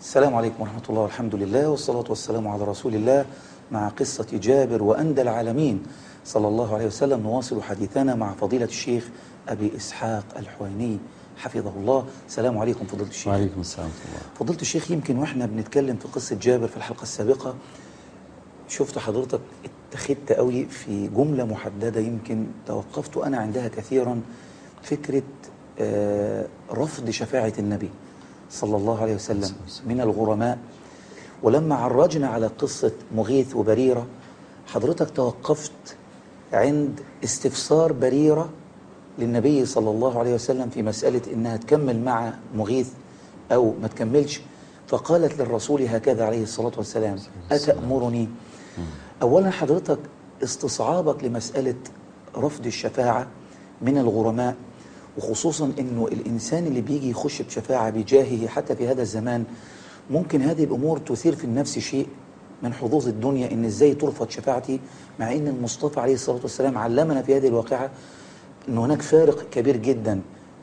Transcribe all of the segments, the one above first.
السلام عليكم ورحمة الله والحمد لله والصلاة والسلام على رسول الله مع قصة جابر وأندى العالمين. صلى الله عليه وسلم نواصل حديثنا مع فضيلة الشيخ أبي إسحاق الحويني. حفظه الله. السلام عليكم فضيلة الشيخ. وعليكم السلام ورحمة الله. فضيلة الشيخ يمكن وإحنا بنتكلم في قصة جابر في الحلقة السابقة. شفت حضرتك اتخذت قوي في جملة محددة يمكن توقفت أنا عندها كثيرا. فكرة آه، رفض شفاعة النبي. صلى الله عليه وسلم من الغرماء. ولما عرجنا على قصة مغيث وبريرة حضرتك توقفت عند استفسار بريرة للنبي صلى الله عليه وسلم في مسألة إنها تكمل مع مغيث أو ما تكملش. فقالت للرسول هكذا عليه الصلاة والسلام أتأمرني؟ أولا حضرتك استصعابك لمسألة رفض الشفاعة من الغرماء. وخصوصا إنه الإنسان اللي بيجي يخش بشفاعة بجاهه حتى في هذا الزمان ممكن هذه الأمور تثير في النفس شيء من حظوظ الدنيا إن إزاي ترفض شفاعتي مع إن المصطفى عليه الصلاة والسلام علمنا في هذه الواقعة إن هناك فارق كبير جدا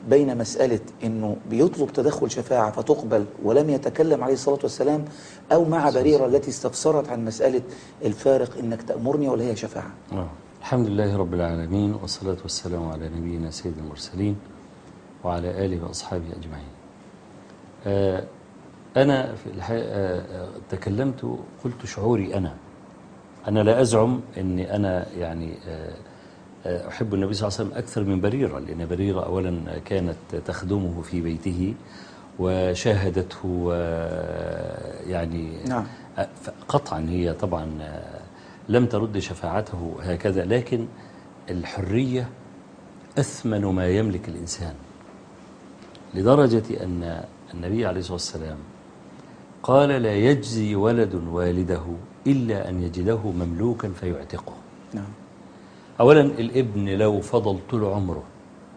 بين مسألة إنه بيطلب تدخل شفاعة فتقبل ولم يتكلم عليه الصلاة والسلام أو مع بريرة التي استفسرت عن مسألة الفارق إنك تأمرني ولا هي شفاعة. آه. الحمد لله رب العالمين والصلاة والسلام على نبينا سيد المرسلين وعلى آله وأصحابه أجمعين آه أنا في الحقيقة آه تكلمت قلت شعوري أنا أنا لا أزعم أني أنا يعني آه آه أحب النبي صلى الله عليه وسلم أكثر من بريرة لأن بريرة أولا كانت تخدمه في بيته وشاهدته آه يعني نعم. آه قطعا هي طبعا آه لم ترد شفاعته هكذا لكن الحرية أثمن ما يملك الإنسان لدرجة أن النبي عليه الصلاة والسلام قال لا يجزي ولد والده إلا أن يجده مملوكا فيعتقه. نعم. أولا الابن لو فضل طول عمره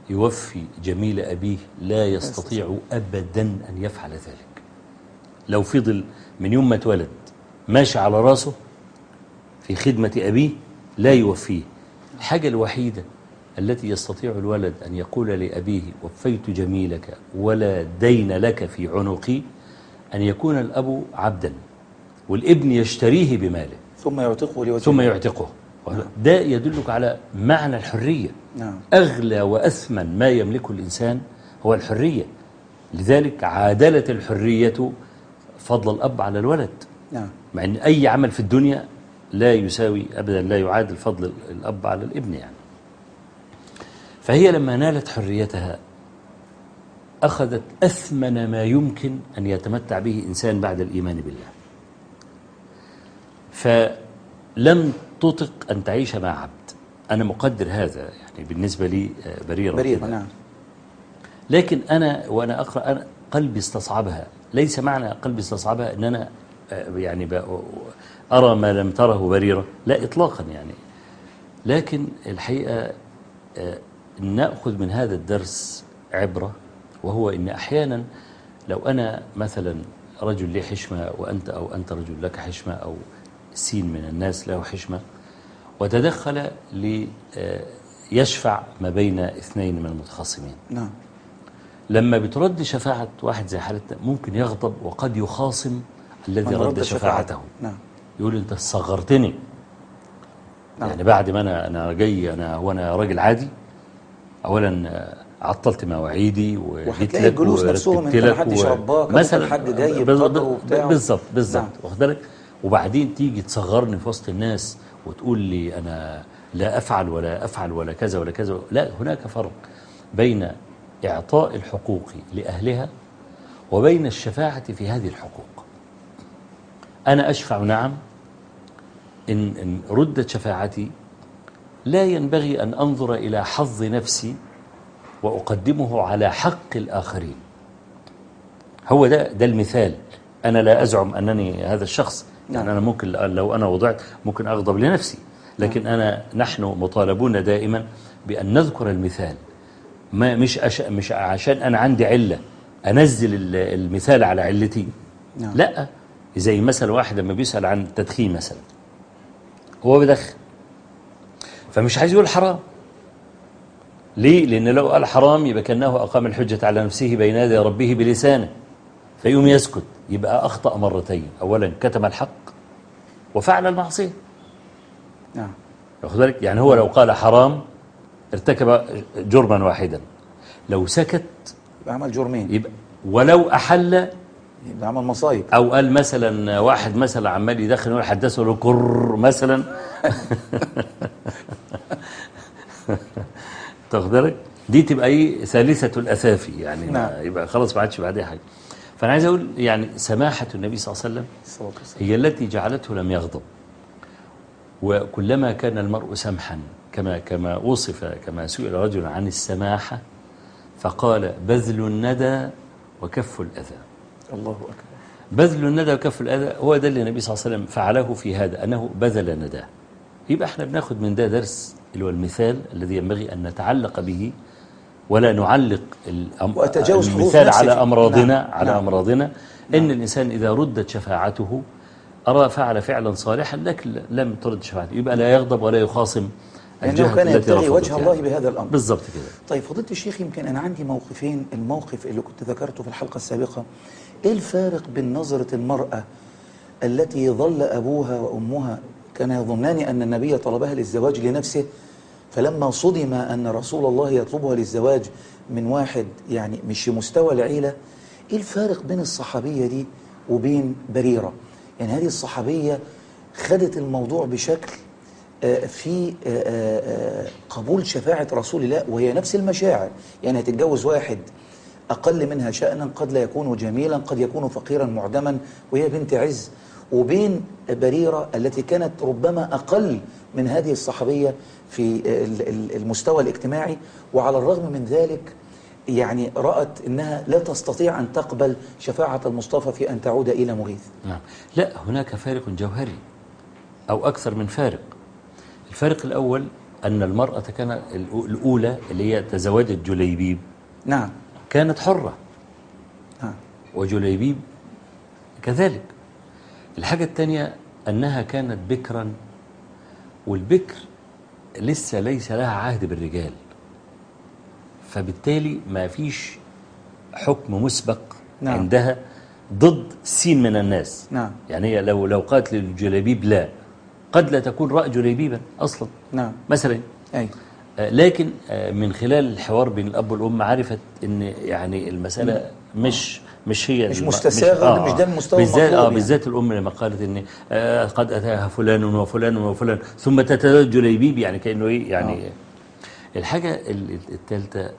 يوفي جميل أبيه لا يستطيع. أبدا أن يفعل ذلك. لو فضل من يوم ما اتولد ماشي على رأسه في خدمة أبيه لا يوفيه. الحاجة الوحيدة التي يستطيع الولد أن يقول لأبيه وفيت جميلك ولا دين لك في عنقي أن يكون الأب عبدا والابن يشتريه بماله. ثم يعتقه لوجه ثم يعتقه. ده يدلك على معنى الحرية. نعم. أغلى وأثمن ما يملكه الإنسان هو الحرية. لذلك عادلت الحرية فضل الأب على الولد. نعم. مع أن أي عمل في الدنيا لا يساوي أبدا لا يعادل فضل الأب على الابن يعني. فهي لما نالت حريتها أخذت أثمن ما يمكن أن يتمتع به إنسان بعد الإيمان بالله. فلم تطق أن تعيش مع عبد. أنا مقدر هذا يعني بالنسبة لي بريرة بريرة كده. نعم. لكن أنا وأنا أقرأ أنا قلبي استصعبها. ليس معنى قلبي استصعبها أن أنا آه، يعني أرى ما لم تره بريرة؟ لا إطلاقا يعني. لكن الحقيقة آه، نأخذ من هذا الدرس عبرة وهو أن أحيانا لو أنا مثلا رجل لي حشمة وأنت أو أنت رجل لك حشمة أو سين من الناس له حشمة وتدخل ليشفع ما بين اثنين من المتخاصمين. نعم. لما بترد شفاعة واحد زي حالتنا ممكن يغضب وقد يخاصم الذي رد شفاعته. نعم. يقول انت صغرتني نعم. يعني بعد ما أنا أنا جاي أنا وأنا راجل عادي اولا عطلت مواعيدي وجيت لك الجلوس نفسهم انت لك محدش رباك، مثلا حد جاي. بالظبط بالظبط نعم. واخد بالك وبعدين تيجي تصغرني في وسط الناس وتقول لي أنا لا افعل ولا افعل ولا كذا ولا كذا لا هناك فرق بين اعطاء الحقوق لأهلها وبين الشفاعة في هذه الحقوق أنا أشفع نعم إن, إن ردت شفاعتي لا ينبغي أن أنظر إلى حظ نفسي وأقدمه على حق الآخرين. هو ده ده المثال. أنا لا أزعم أنني هذا الشخص. يعني نعم. أنا ممكن لو أنا وضعت ممكن أغضب لنفسي. لكن أنا نحن مطالبون دائما بأن نذكر المثال. ما مش أش مش عشان أنا عندي علة أنزل ال- المثال على علتي. نعم. لا. زي مثلا واحد لما بيسأل عن التدخين مثلا. هو بيدخن فمش عايز يقول حرام. ليه؟ لأن لو قال حرام يبقى كأنه أقام الحجة على نفسه بين يدي ربه بلسانه. فيقوم يسكت. يبقى أخطأ مرتين. أولا كتم الحق وفعل المعصية. نعم. واخد بالك؟ يعني هو لو قال حرام ارتكب جرما واحدا. لو سكت يبقى عمل جرمين. يبقى ولو أحل عمل مصايب. أو قال مثلا واحد مثلا عمال يدخل يقول حدثه له كر مثلا. تاخد بالك؟ دي تبقى إيه؟ ثالثة الأثافي يعني. نعم. يبقى خلاص ما عادش بعدها حاجة. فأنا عايز أقول يعني سماحة النبي صلى الله عليه وسلم. هي التي جعلته لم يغضب. وكلما كان المرء سمحا كما كما وصف كما سئل رجل عن السماحة فقال بذل الندى وكف الأذى. الله أكبر بذل الندى وكف الأذى هو ده اللي النبي صلى الله عليه وسلم فعله في هذا أنه بذل نداه يبقى إحنا بناخد من ده درس اللي هو المثال الذي ينبغي أن نتعلق به ولا نعلق الأم- وأتجاوز المثال على. أمراضنا نعم. على نعم. أمراضنا إن الإنسان إذا ردت شفاعته أرى فعل فعلا صالحا لكن لم ترد شفاعته يبقى لا يغضب ولا يخاصم لأنه كان يبتغي وجه يعني. الله بهذا الأمر. بالضبط كده. طيب فضيلة الشيخ يمكن أنا عندي موقفين الموقف اللي كنت ذكرته في الحلقة السابقة. إيه الفارق بين نظرة المرأة التي ظل أبوها وأمها؟ كان يظنان أن النبي طلبها للزواج لنفسه فلما صدم أن رسول الله يطلبها للزواج من واحد يعني مش مستوى العيلة إيه الفارق بين الصحابية دي وبين بريرة؟ يعني هذه الصحابية خدت الموضوع بشكل في آه، آه، آه، قبول شفاعة رسول الله وهي نفس المشاعر. يعني هتتجوز واحد أقل منها شأنا قد لا يكون جميلا قد يكون فقيرا معدما وهي بنت عز. وبين بريرة التي كانت ربما أقل من هذه الصحابية في ال- ال- المستوى الاجتماعي. وعلى الرغم من ذلك يعني رأت أنها لا تستطيع أن تقبل شفاعة المصطفى في أن تعود إلى مغيث. نعم. لا هناك فارق جوهري أو أكثر من فارق. الفارق الأول أن المرأة كان الأو- الأولى اللي هي تزوجت جليبيب. نعم. كانت حرة. نعم. وجليبيب كذلك. الحاجة الثانية أنها كانت بكرا والبكر لسه ليس لها عهد بالرجال. فبالتالي ما فيش حكم مسبق نعم. عندها ضد سين من الناس. نعم. يعني هي لو لو قالت للجليبيب لا قد لا تكون رأى جليبيبا أصلا. نعم. مثلا أي. آه، لكن آه، من خلال الحوار بين الأب والأم عرفت إن يعني المسألة مش مش هي مش الم- مستساغة، مش ده المستوى بالذات آه يعني. بالذات الأم لما قالت إن آه، قد أتاها فلان وفلان وفلان ثم تتزوج جليبيب يعني كأنه إيه يعني آه. الحاجة ال- الثالثه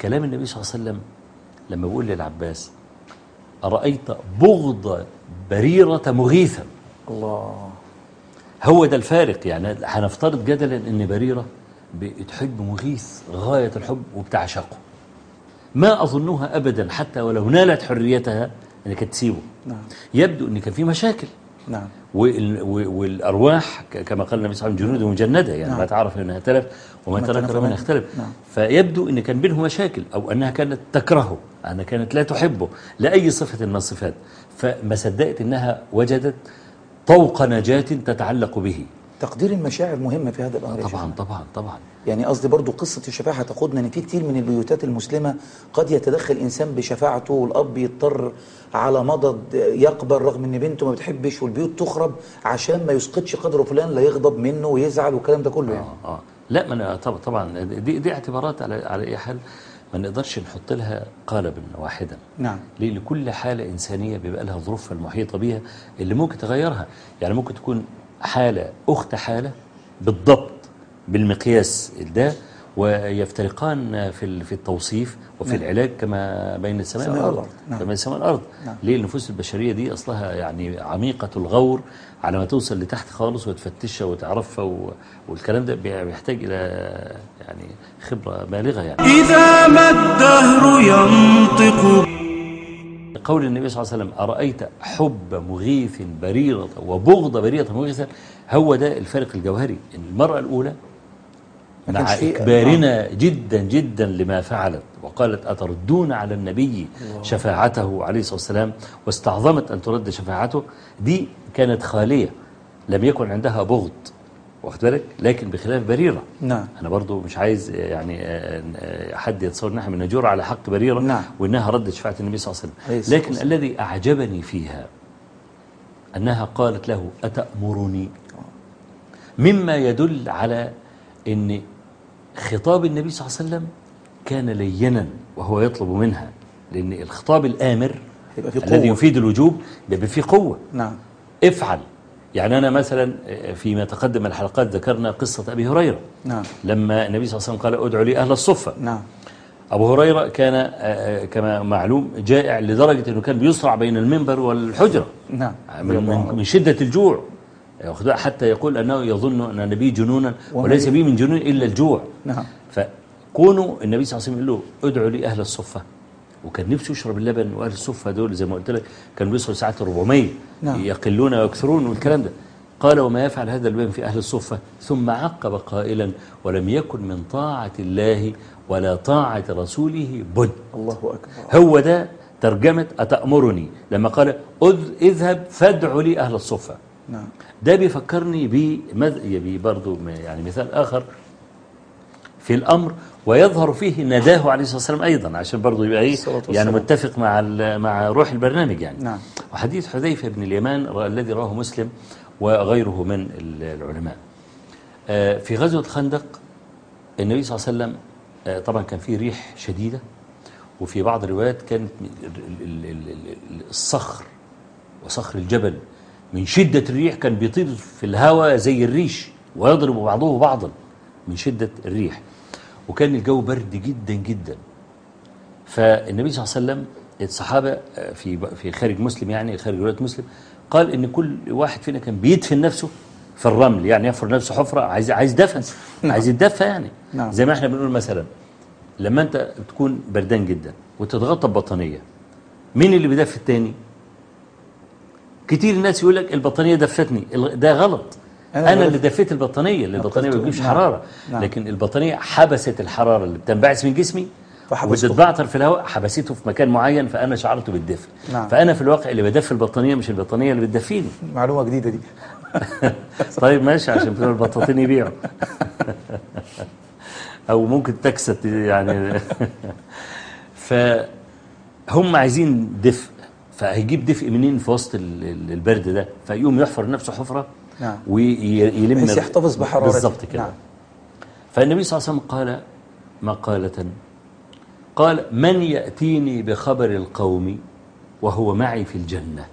كلام النبي صلى الله عليه وسلم لما بيقول للعباس أرأيت بغض بريرة مغيثا؟ الله. هو ده الفارق يعني هنفترض جدلا إن بريرة بتحب مغيث غاية الحب وبتعشقه ما أظنها أبدا حتى ولو نالت حريتها أن كانت تسيبه نعم يبدو أن كان في مشاكل نعم والأرواح كما قال النبي صلى الله عليه وسلم جنود مجندة يعني نعم. ما تعرف منها اختلف وما ما تنكر منها. اختلف نعم. فيبدو أن كان بينهم مشاكل أو أنها كانت تكرهه أنها كانت لا تحبه لأي صفة من الصفات فما صدقت أنها وجدت طوق نجاة تتعلق به. تقدير المشاعر مهمة في هذا الأمر طبعا. طبعا طبعا. يعني قصدي برضو قصة الشفاعة هتاخدنا إن في كتير من البيوتات المسلمة قد يتدخل إنسان بشفاعته والأب يضطر على مضض يقبل رغم إن بنته ما بتحبش والبيوت تخرب عشان ما يسقطش قدر فلان لا يغضب منه ويزعل والكلام ده كله يعني. آه آه. لا ما أنا طبعا طبعا دي دي اعتبارات على على أي حال. ما نقدرش نحط لها قالبا واحدا. نعم. ليه؟ لكل حالة إنسانية بيبقى لها ظروفها المحيطة بيها اللي ممكن تغيرها. يعني ممكن تكون حالة أخت حالة بالضبط بالمقياس ده ويفترقان في في التوصيف وفي نعم. العلاج كما بين السماء السماء والأرض. نعم. كما بين السماء والأرض نعم. ليه النفوس البشرية دي أصلها يعني عميقة الغور على ما توصل لتحت خالص وتفتشها وتعرفها و- والكلام ده بي- بيحتاج إلى يعني خبرة بالغة يعني إذا ما الدهر ينطق قول النبي صلى الله عليه وسلم أرأيت حب مغيث بريرة وبغض بريرة مغيث هو ده الفارق الجوهري المرأة الأولى مع إكبارنا جدا جدا لما فعلت. وقالت أتردون على النبي شفاعته عليه الصلاة والسلام؟ واستعظمت أن ترد شفاعته. دي كانت خالية لم يكن عندها بغض. واخد بالك؟ لكن بخلاف بريرة. نعم. أنا برضو مش عايز آه، يعني آه، آه، حد يتصور إن إحنا بنجور على حق بريرة نعم. وإنها ردت شفاعة النبي صلى الله عليه وسلم. لكن الذي أعجبني فيها أنها قالت له أتأمرني؟ مما يدل على أن خطاب النبي صلى الله عليه وسلم كان لينا وهو يطلب منها لأن الخطاب الآمر يبقى الذي. يفيد الوجوب بيبقى فيه قوة. نعم. افعل. يعني أنا مثلا فيما تقدم الحلقات ذكرنا قصة أبي هريرة. نعم. لما النبي صلى الله عليه وسلم قال ادعوا لي أهل الصفة. نعم. أبو هريرة كان آه، آه، كما معلوم جائع لدرجة أنه كان بيصرع بين المنبر والحجرة. نعم. من, من شدة الجوع. بالك؟ حتى يقول أنه يظن أن النبي جنونا وليس بي من جنون إلا الجوع. نعم. فكونوا النبي صلى الله عليه وسلم يقول له ادعوا لي أهل الصفة. وكان نفسه يشرب اللبن وأهل الصفة دول زي ما قلت لك كانوا بيصلوا ساعات 400 نعم. يقلون ويكثرون والكلام ده. قال وما يفعل هذا اللبن في أهل الصفة؟ ثم عقب قائلا ولم يكن من طاعة الله ولا طاعة رسوله بد. الله أكبر. هو ده ترجمة أتأمرني لما قال اذهب فادع لي أهل الصفة. نعم ده بيفكرني بمذ... برضو م- يعني مثال آخر في الأمر ويظهر فيه نداه عليه الصلاة والسلام أيضا عشان برضو يبقى إيه. يعني متفق مع ال- مع روح البرنامج يعني نعم. وحديث حذيفة بن اليمان الذي رواه مسلم وغيره من ال- العلماء آه، في غزوة الخندق النبي صلى الله عليه وسلم آه، طبعا كان فيه ريح شديدة وفي بعض الروايات كانت ال- ال- ال- ال- الصخر وصخر الجبل من شدة الريح كان بيطير في الهواء زي الريش ويضرب بعضه بعضا. من شدة الريح. وكان الجو برد جدا جدا. فالنبي صلى الله عليه وسلم الصحابة آه، في في خارج مسلم يعني خارج رواية مسلم قال إن كل واحد فينا كان بيدفن نفسه في الرمل. يعني يحفر نفسه حفرة عايز عايز دفن. عايز يتدفى يعني. نعم. زي ما إحنا بنقول مثلا لما انت تكون بردان جدا وتتغطى ببطانية مين اللي بيدفي التاني؟ كتير الناس يقول لك البطانية دفتني ده غلط أنا أنا, اللي دفيت البطانية اللي البطانية ما. بتجيبش نعم. حرارة نعم. لكن البطانية حبست الحرارة اللي بتنبعث من جسمي فحبسته. وبتتبعتر في الهواء حبسته في مكان معين فأنا شعرت بالدفء نعم. فأنا في الواقع اللي بدفي البطانية مش البطانية اللي بتدفيني معلومة جديدة دي طيب ماشي عشان بتوع البطاطين يبيعوا أو ممكن تكسد يعني فهم عايزين دفء فهيجيب دفء منين في وسط ال- ال- البرد ده فيقوم يحفر لنفسه حفرة نعم. ويلم بحيث يحتفظ بحرارته. بالظبط كده نعم. فالنبي صلى الله عليه وسلم قال مقالة قال من يأتيني بخبر القوم وهو معي في الجنة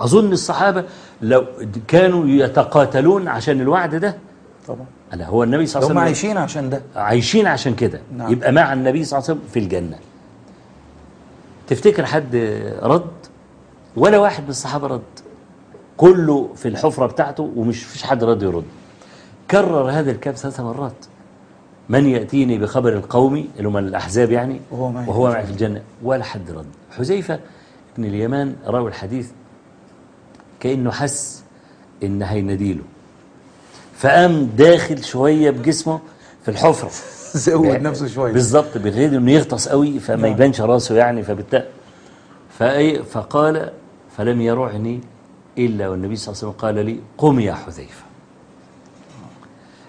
أظن الصحابة لو كانوا يتقاتلون عشان الوعد ده طبعا أنا هو النبي صلى الله عليه وسلم عايشين عشان ده عايشين عشان كده نعم. يبقى مع النبي صلى الله عليه وسلم في الجنة تفتكر حد رد ولا واحد من الصحابة رد. كله في الحفرة بتاعته ومش فيش حد رد يرد. كرر هذا الكلام ثلاث مرات. من يأتيني بخبر القوم اللي هم الأحزاب يعني وهو معي في الجنة. ولا حد رد. حذيفة بن اليمان راوي الحديث كأنه حس إن هيناديله فقام داخل شوية بجسمه في الحفرة. زود نفسه شوية. بالظبط بغير إنه يغطس قوي فما نعم. يبانش راسه يعني فبالتالي. فقال فلم يرعني إلا والنبي صلى الله عليه وسلم قال لي قم يا حذيفة.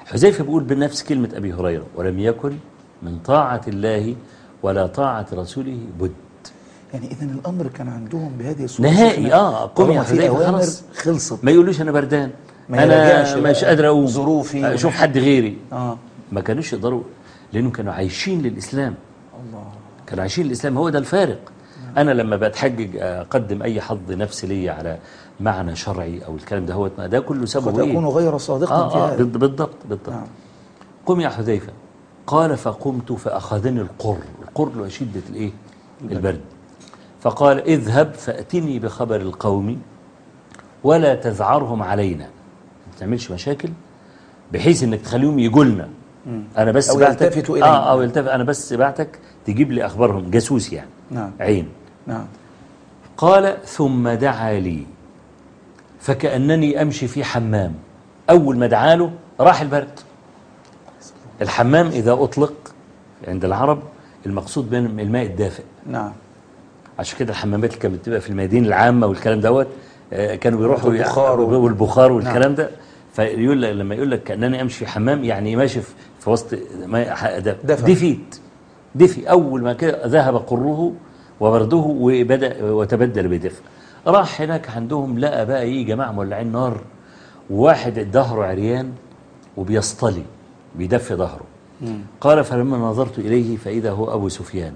حذيفة بيقول بنفس كلمة أبي هريرة ولم يكن من طاعة الله ولا طاعة رسوله بد. يعني إذا الأمر كان عندهم بهذه الصورة. نهائي،. آه، قم يا حذيفة، خلاص. خلصت. ما يقولوش أنا بردان. ما بقى مش قادر أقوم. ظروفي. أشوف حد غيري. آه. ما كانوش يقدروا لأنهم كانوا عايشين للإسلام. الله. كانوا عايشين الإسلام هو ده الفارق. أنا لما بتحجج أقدم أي حظ نفسي لي على معنى شرعي أو الكلام ده هو ده كله سببه أكون إيه؟ غير صادقا في آه آه بالضبط بالضبط. نعم. قم يا حذيفة. قال فقمت فأخذني القر. القر له شدة الإيه؟ البرد. فقال اذهب فأتني بخبر القوم ولا تذعرهم علينا. ما تعملش مشاكل؟ بحيث إنك تخليهم يجوا لنا أنا بس أو بعتك يلتفتوا. آه أو يلتفت. أنا بس بعتك تجيب لي أخبارهم. جاسوس يعني. نعم. عين. نعم. قال ثم دعا لي. فكأنني أمشي في حمام. أول ما دعا له راح البرد. الحمام إذا أطلق عند العرب المقصود بين الماء الدافئ. نعم. عشان كده الحمامات اللي كانت بتبقى في الميادين العامة والكلام دوت آه، كانوا بيروحوا والبخار والبخار والكلام نعم. ده. فيقول لك لما يقول لك كأنني أمشي في حمام يعني ماشي في وسط ما ح- ده- دفى. دفيت دفي أول ما كده ذهب قره وبرده وبدأ وتبدل بدفء. راح هناك عندهم لقى بقى إيه جماعة مولعين نار واحد ظهره عريان وبيصطلي بيدفي ظهره. قال فلما نظرت إليه فإذا هو أبو سفيان.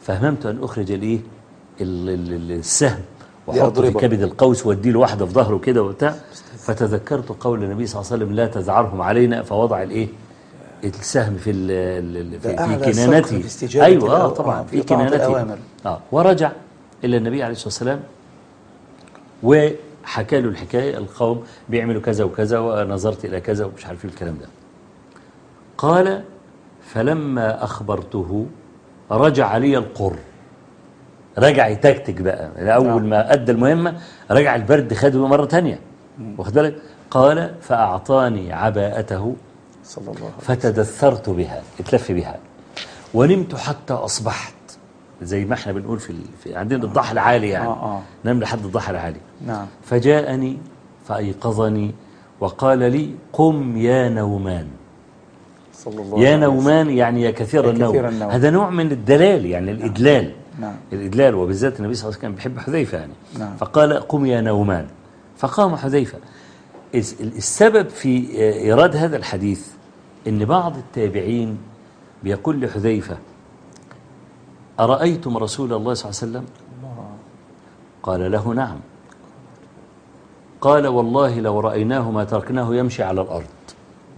فهممت أن أخرج الايه ال- ال- ال- السهم وأحطه في. كبد القوس وادي له واحدة في ظهره كده وبتاع. فتذكرت قول النبي صلى الله عليه وسلم لا تزعرهم علينا. فوضع الإيه؟ السهم في ال- في, ده أعلى في صقر كنانته في أيوه آه طبعا آه، في في كنانته. آه ورجع إلى النبي عليه الصلاة والسلام وحكى له الحكاية القوم بيعملوا كذا وكذا ونظرت إلى كذا ومش عارف إيه الكلام ده. قال فلما أخبرته رجع لي القر. رجع يتكتك بقى أول نعم. ما أدى المهمة رجع البرد خده مرة تانية. واخد بالك؟ قال فأعطاني عباءته صلى الله عليه وسلم. فتدثرت بها اتلف بها. ونمت حتى أصبحت. زي ما إحنا بنقول في, ال... في عندنا الضحى العالي يعني. آه، آه. نام لحد الضحى العالي. نعم. فجاءني فأيقظني وقال لي قم يا نومان. صلى الله يا عليه وسلم. نومان يعني يا كثير يا النوم. كثير النوم. هذا نوع من الدلال يعني الإدلال. نعم. الإدلال وبالذات النبي صلى الله عليه وسلم كان بيحب حذيفة يعني. نعم. فقال قم يا نومان. فقام حذيفة. الس- السبب في إيراد هذا الحديث إن بعض التابعين بيقول لحذيفة أرأيتم رسول الله صلى الله عليه وسلم؟ قال له نعم. قال والله لو رأيناه ما تركناه يمشي على الأرض.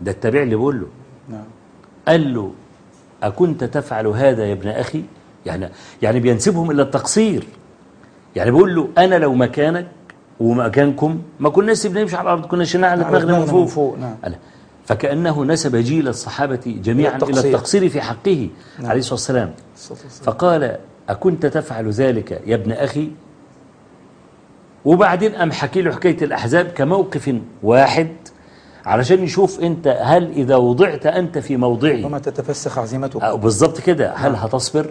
ده التابع اللي بيقول له. نعم. قال له أكنت تفعل هذا يا ابن أخي؟ يعني يعني بينسبهم إلى التقصير. يعني بيقول له أنا لو مكانك ومكانكم ما كنا نسيب نمشي على الأرض كنا شلنا على دماغنا من دماغنا فوق, من فوق، نعم. فكأنه نسب جيل الصحابة جميعا إلى التقصير. التقصير في حقه نعم. عليه الصلاة والسلام. فقال أكنت تفعل ذلك يا ابن أخي وبعدين أم حكي له حكاية الأحزاب كموقف واحد علشان يشوف أنت هل إذا وضعت أنت في موضعي وما تتفسخ عزيمتك بالضبط كده هل هتصبر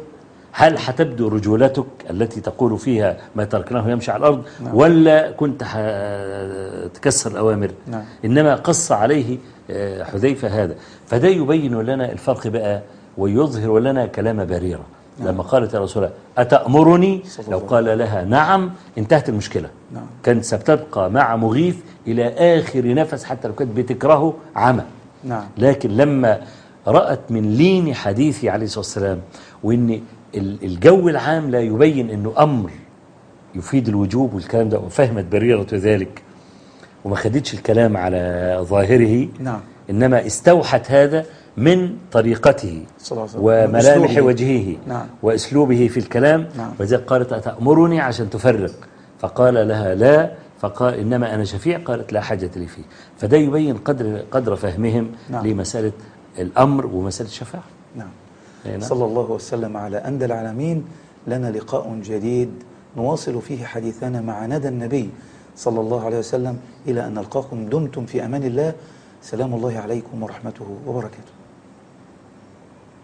هل هتبدو رجولتك التي تقول فيها ما تركناه يمشي على الأرض ولا كنت هتكسر الأوامر نعم. إنما قص عليه حذيفة هذا. فده يبين لنا الفرق بقى ويظهر لنا كلام بريرة. لما قالت يا رسول الله أتأمرني؟ لو قال لها نعم انتهت المشكلة. نعم. كانت ستبقى مع مغيث إلى آخر نفس حتى لو كانت بتكرهه عمى. نعم. لكن لما رأت من لين حديثي عليه الصلاة والسلام وإن ال- الجو العام لا يبين أنه أمر يفيد الوجوب والكلام ده وفهمت بريرة ذلك. وما خدتش الكلام على ظاهره. نعم. إنما استوحت هذا من طريقته وملامح. وجهه. نعم. وأسلوبه في الكلام. نعم. وذلك قالت أتأمرني عشان تفرق؟ فقال لها لا. فقال إنما أنا شفيع. قالت لا حاجة لي فيه. فده يبين قدر قدر فهمهم نعم. لمسألة الأمر ومسألة الشفاعة. نعم. أي نعم. صلى الله وسلم على أندى العالمين. لنا لقاء جديد. نواصل فيه حديثنا مع ندى النبي. صلى الله عليه وسلم إلى أن نلقاكم دمتم في أمان الله. سلام الله عليكم ورحمته وبركاته.